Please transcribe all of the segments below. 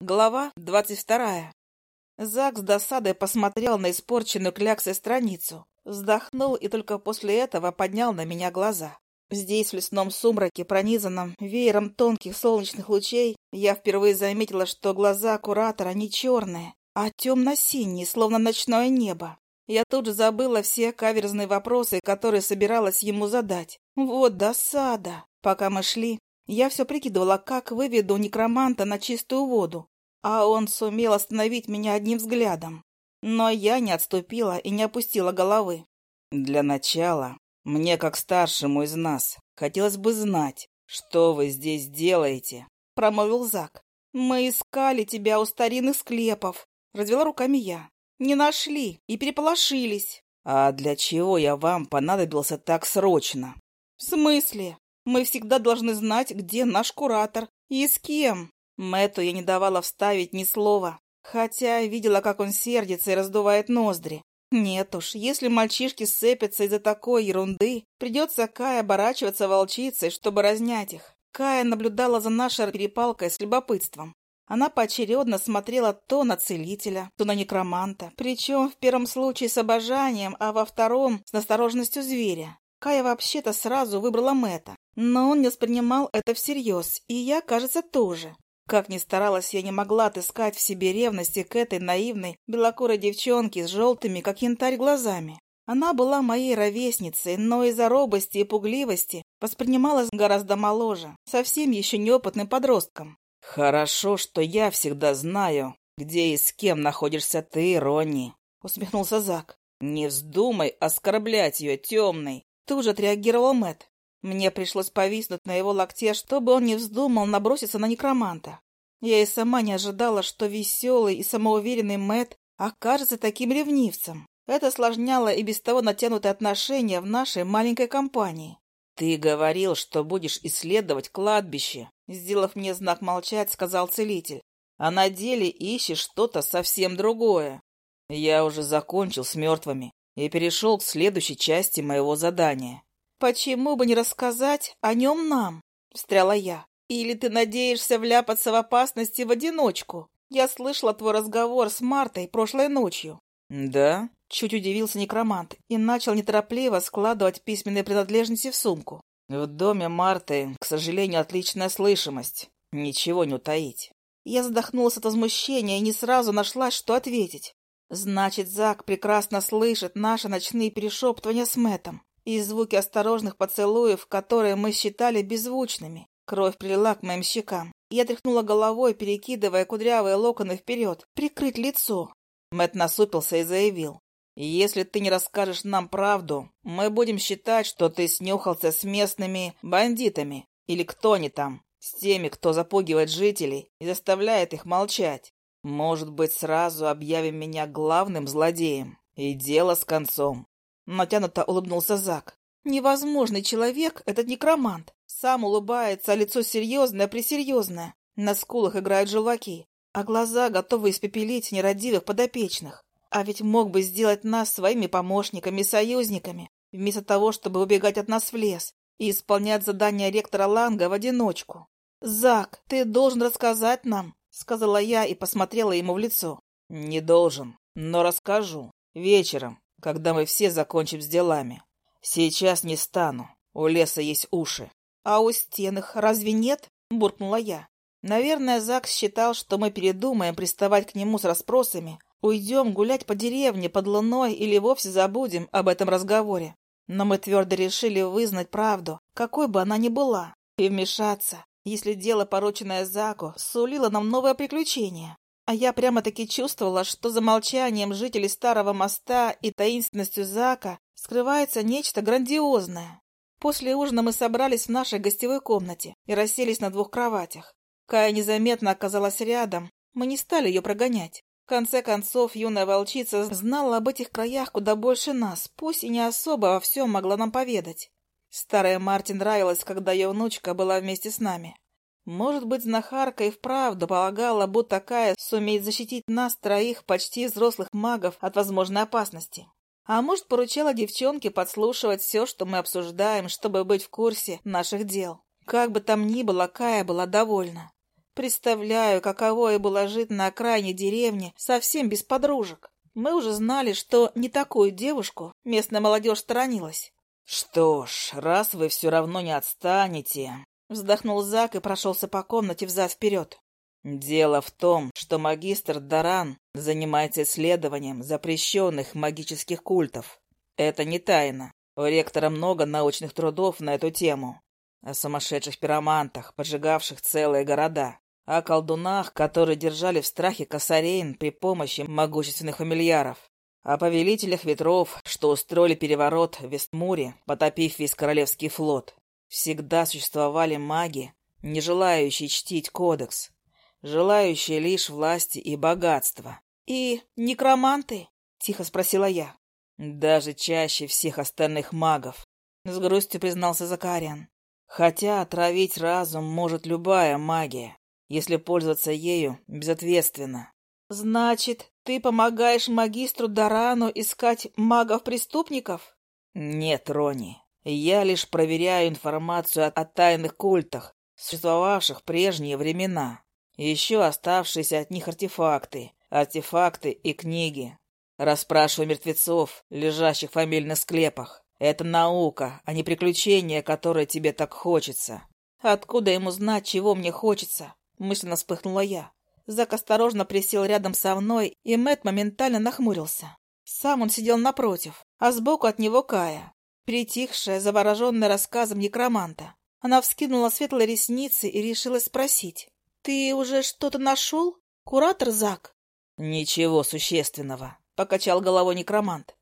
Глава двадцать вторая. Зак с досадой посмотрел на испорченную кляксой страницу, вздохнул и только после этого поднял на меня глаза. Здесь, в лесном сумраке, пронизанном веером тонких солнечных лучей, я впервые заметила, что глаза куратора не черные, а темно-синие, словно ночное небо. Я тут же забыла все каверзные вопросы, которые собиралась ему задать. Вот досада. Пока мы шли, я все прикидывала, как выведу некроманта на чистую воду, а он сумел остановить меня одним взглядом. Но я не отступила и не опустила головы. «Для начала, мне, как старшему из нас, хотелось бы знать, что вы здесь делаете», — промолвил Зак. «Мы искали тебя у старинных склепов», — развела руками я. «Не нашли и переполошились». «А для чего я вам понадобился так срочно?» «В смысле?» Мы всегда должны знать, где наш куратор и с кем. Мэтту я не давала вставить ни слова, хотя видела, как он сердится и раздувает ноздри. Нет уж, если мальчишки сцепятся из-за такой ерунды, придется Кай оборачиваться волчицей, чтобы разнять их. Кая наблюдала за нашей перепалкой с любопытством. Она поочередно смотрела то на целителя, то на некроманта, причем в первом случае с обожанием, а во втором с настороженностью зверя. Кая вообще-то сразу выбрала Мэтта, но он не воспринимал это всерьез, и я, кажется, тоже. Как ни старалась, я не могла отыскать в себе ревности к этой наивной, белокурой девчонке с желтыми, как янтарь, глазами. Она была моей ровесницей, но из-за робости и пугливости воспринималась гораздо моложе, совсем еще неопытным подростком. «Хорошо, что я всегда знаю, где и с кем находишься ты, Ронни», — усмехнулся Зак. «Не вздумай оскорблять ее, темный!» Тут же отреагировал Мэт. Мне пришлось повиснуть на его локте, чтобы он не вздумал наброситься на некроманта. Я и сама не ожидала, что веселый и самоуверенный Мэт окажется таким ревнивцем. Это осложняло и без того натянутые отношения в нашей маленькой компании. «Ты говорил, что будешь исследовать кладбище», — сделав мне знак молчать, сказал целитель. «А на деле ищешь что-то совсем другое. Я уже закончил с мертвыми и перешел к следующей части моего задания. «Почему бы не рассказать о нем нам?» — встряла я. «Или ты надеешься вляпаться в опасности в одиночку? Я слышала твой разговор с Мартой прошлой ночью». «Да?» — чуть удивился некромант и начал неторопливо складывать письменные принадлежности в сумку. «В доме Марты, к сожалению, отличная слышимость. Ничего не утаить». Я задохнулась от возмущения и не сразу нашла, что ответить. Значит, Зак прекрасно слышит наши ночные перешептывания с Мэтом и звуки осторожных поцелуев, которые мы считали беззвучными. Кровь прилила к моим щекам. Я тряхнула головой, перекидывая кудрявые локоны вперед, прикрыть лицо. Мэт насупился и заявил. «Если ты не расскажешь нам правду, мы будем считать, что ты снюхался с местными бандитами, или кто они там, с теми, кто запугивает жителей и заставляет их молчать. Может быть, сразу объявим меня главным злодеем, и дело с концом. Натянуто улыбнулся Зак. Невозможный человек этот некромант. Сам улыбается, а лицо серьезное-пресерьезное. На скулах играют желваки, а глаза готовы испепелить нерадивых подопечных. А ведь мог бы сделать нас своими помощниками и союзниками, вместо того, чтобы убегать от нас в лес и исполнять задания ректора Ланга в одиночку. «Зак, ты должен рассказать нам», — сказала я и посмотрела ему в лицо. «Не должен, но расскажу. Вечером, когда мы все закончим с делами. Сейчас не стану. У леса есть уши. А у стен их разве нет? Буркнула я. Наверное, Зак считал, что мы передумаем приставать к нему с расспросами, уйдем гулять по деревне под луной или вовсе забудем об этом разговоре. Но мы твердо решили вызнать правду, какой бы она ни была, и вмешаться, если дело, пороченное Заку, сулило нам новое приключение. А я прямо-таки чувствовала, что за молчанием жителей Старого моста и таинственностью Зака скрывается нечто грандиозное. После ужина мы собрались в нашей гостевой комнате и расселись на двух кроватях. Кая незаметно оказалась рядом, мы не стали ее прогонять. В конце концов, юная волчица знала об этих краях куда больше нас, пусть и не особо во всем могла нам поведать. Старая Мартин нравилась, когда ее внучка была вместе с нами. Может быть, знахарка и вправду полагала, будто такая сумеет защитить нас троих почти взрослых магов от возможной опасности. А может, поручала девчонке подслушивать все, что мы обсуждаем, чтобы быть в курсе наших дел. Как бы там ни было, Кая была довольна. Представляю, каково и было жить на окраине деревни, совсем без подружек. Мы уже знали, что не такую девушку местная молодежь сторонилась. «Что ж, раз вы все равно не отстанете...» Вздохнул Зак и прошелся по комнате взад-вперед. «Дело в том, что магистр Даран занимается исследованием запрещенных магических культов. Это не тайна. У ректора много научных трудов на эту тему. О сумасшедших пиромантах, поджигавших целые города о колдунах, которые держали в страхе косарейн при помощи могущественных фамильяров, о повелителях ветров, что устроили переворот в Вестмуре, потопив весь королевский флот. Всегда существовали маги, не желающие чтить кодекс, желающие лишь власти и богатства. «И некроманты?» — тихо спросила я. «Даже чаще всех остальных магов», — с грустью признался Закариан. «Хотя отравить разум может любая магия если пользоваться ею безответственно. Значит, ты помогаешь магистру Дарану искать магов-преступников? Нет, Рони. Я лишь проверяю информацию о, о тайных культах, существовавших в прежние времена. Еще оставшиеся от них артефакты, артефакты и книги. Расспрашиваю мертвецов, лежащих в фамильных склепах. Это наука, а не приключение, которое тебе так хочется. Откуда ему знать, чего мне хочется? Мысленно вспыхнула я. Зак осторожно присел рядом со мной, и Мэт моментально нахмурился. Сам он сидел напротив, а сбоку от него Кая, притихшая, завороженная рассказом некроманта. Она вскинула светлые ресницы и решила спросить. «Ты уже что-то нашел, куратор Зак?» «Ничего существенного», — покачал головой некромант.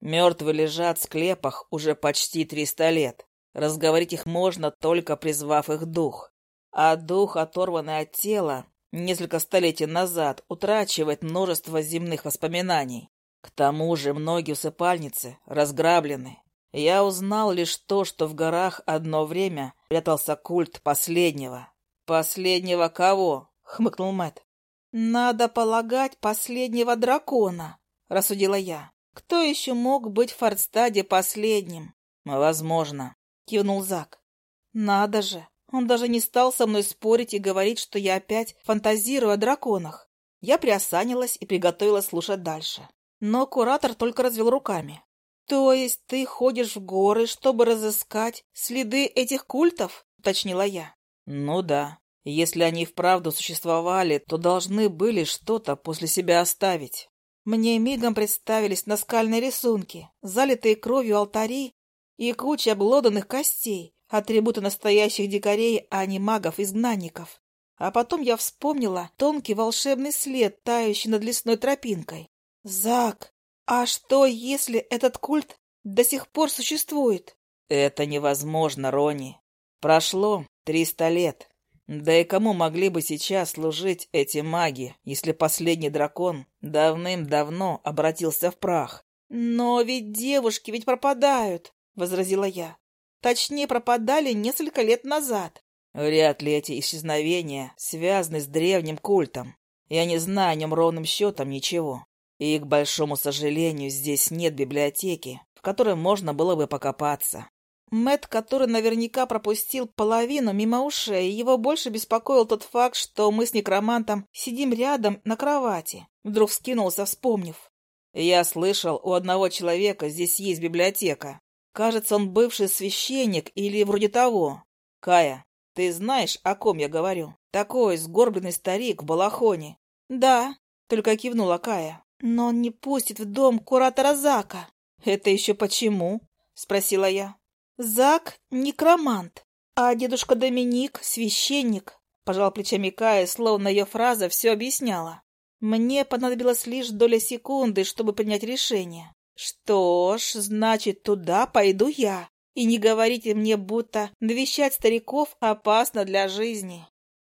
«Мертвые лежат в склепах уже почти триста лет. Разговорить их можно, только призвав их дух а дух, оторванный от тела, несколько столетий назад утрачивает множество земных воспоминаний. К тому же многие усыпальницы разграблены. Я узнал лишь то, что в горах одно время прятался культ последнего. «Последнего кого?» — хмыкнул Мэт. «Надо полагать, последнего дракона», — рассудила я. «Кто еще мог быть в Фордстаде последним?» «Возможно», — кивнул Зак. «Надо же, он даже не стал со мной спорить и говорить, что я опять фантазирую о драконах. Я приосанилась и приготовилась слушать дальше. Но куратор только развел руками. «То есть ты ходишь в горы, чтобы разыскать следы этих культов?» — уточнила я. «Ну да. Если они вправду существовали, то должны были что-то после себя оставить». Мне мигом представились наскальные рисунки, залитые кровью алтари и куча облоданных костей, атрибуты настоящих дикарей, а не магов-изгнанников. А потом я вспомнила тонкий волшебный след, тающий над лесной тропинкой. Зак, а что, если этот культ до сих пор существует? Это невозможно, Рони. Прошло триста лет. Да и кому могли бы сейчас служить эти маги, если последний дракон давным-давно обратился в прах? Но ведь девушки ведь пропадают, — возразила я. Точнее, пропадали несколько лет назад. Вряд ли эти исчезновения связаны с древним культом. Я не знаю о нем ровным счетом ничего. И, к большому сожалению, здесь нет библиотеки, в которой можно было бы покопаться. Мэт, который наверняка пропустил половину мимо ушей, его больше беспокоил тот факт, что мы с некромантом сидим рядом на кровати. Вдруг вскинулся, вспомнив. Я слышал, у одного человека здесь есть библиотека. Кажется, он бывший священник или вроде того. Кая, ты знаешь, о ком я говорю? Такой сгорбленный старик в балахоне. Да, только кивнула Кая. Но он не пустит в дом куратора Зака. Это еще почему? Спросила я. Зак — некромант, а дедушка Доминик — священник. Пожал плечами Кая, словно ее фраза все объясняла. Мне понадобилась лишь доля секунды, чтобы принять решение. Что ж, значит, туда пойду я. И не говорите мне, будто навещать стариков опасно для жизни.